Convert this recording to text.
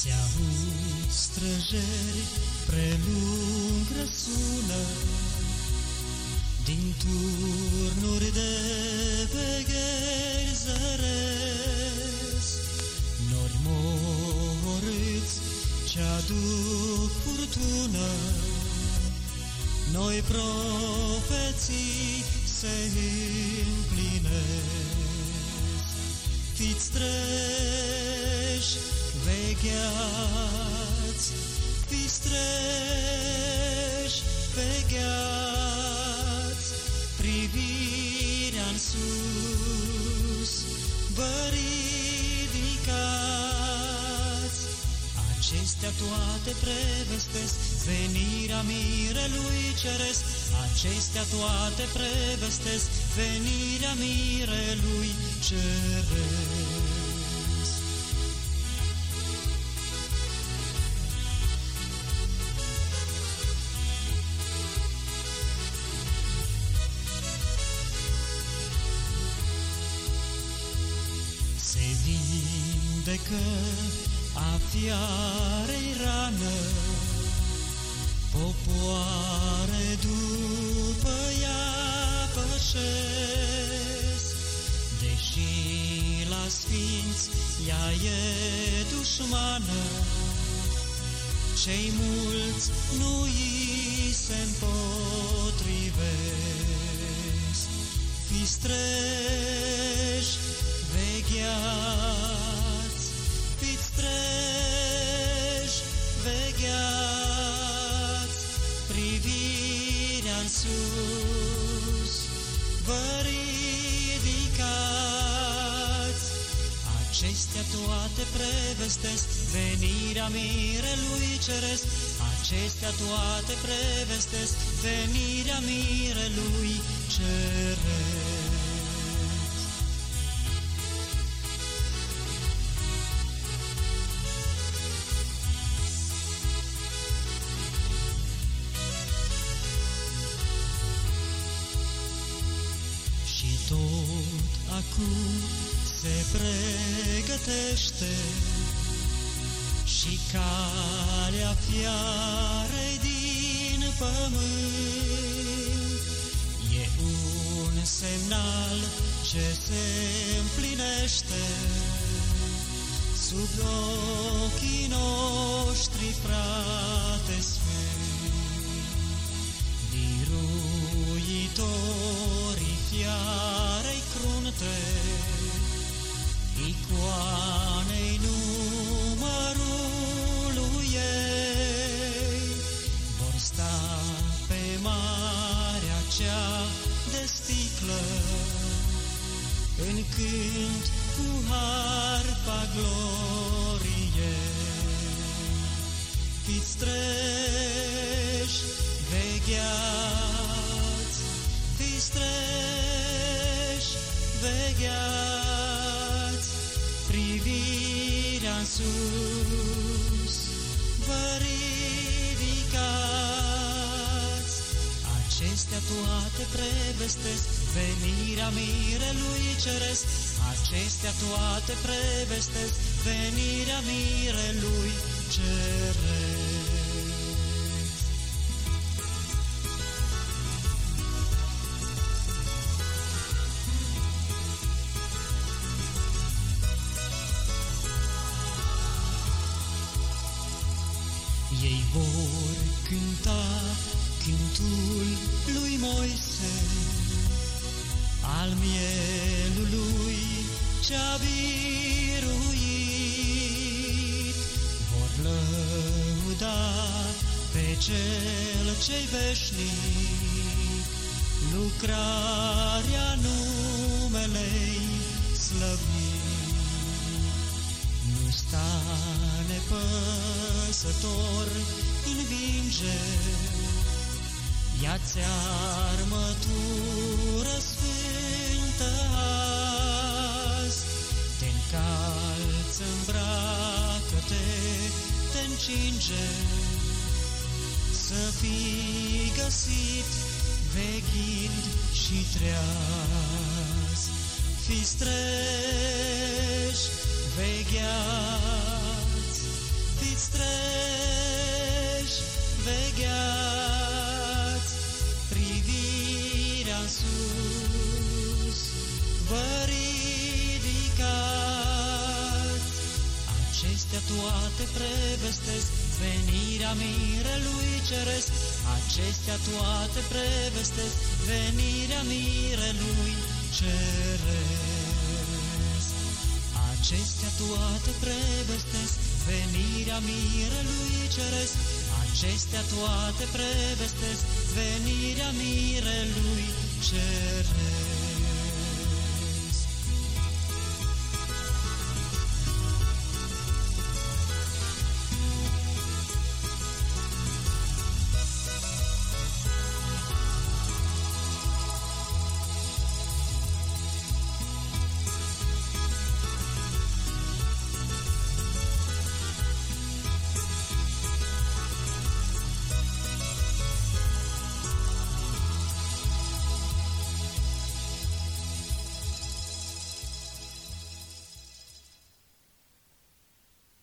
Se aud străjeri prelung răsună Din turnuri de vegheri zăresc. Nori morâți ce aduc furtună Noi profeții se împlinesc. Fiți treși, vegheați, fiți treși, vegheați, privirea în sus, vă ridicați. Acestea toate prevestesc venirea mirelui ceresc, acestea toate prevestesc venirea mirelui ceresc. Vindecă a fiarei rană, Popoare după ea pășesc, Deși la sfinți ea e dușmană, Cei mulți nu îi se împotrivesc. Fiți treji, vegheați, fiți treji, vegheați, privirea în sus, vă ridicați. Acestea toate prevestesc venirea mirelui ceresc, acestea toate prevestesc venirea mirelui ceresc. Acum se pregătește și calea fiarei din pământ. E un semnal ce se împlinește sub ochii noștri, frate sfânt. Cânt cu harpa gloriei. Fiți treji, vegheați, fiți treji, vegheați, privirea în sus, vă ridicați. Acestea toate prevestesc venirea mirelui ceresc, acestea toate prevestesc venirea mirelui ceresc. Ei vor cânta cântul lui Moise, al mielului ce-a biruit. Vor lăuda pe cel ce-i veșnic, lucrarea numelei slăvit. Nu sta nepăsător, învinge, Ia-ți armătură sfântă azi, te încalță, îmbracă-te, te încinge, să fii găsit veghind și treaz. Fiți treji, Acestea toate prevestesc venirea mirelui ceresc, acestea toate prevestesc venirea mirelui ceresc. Acestea toate prevestesc venirea mirelui ceresc, acestea toate prevestesc venirea mirelui ceresc.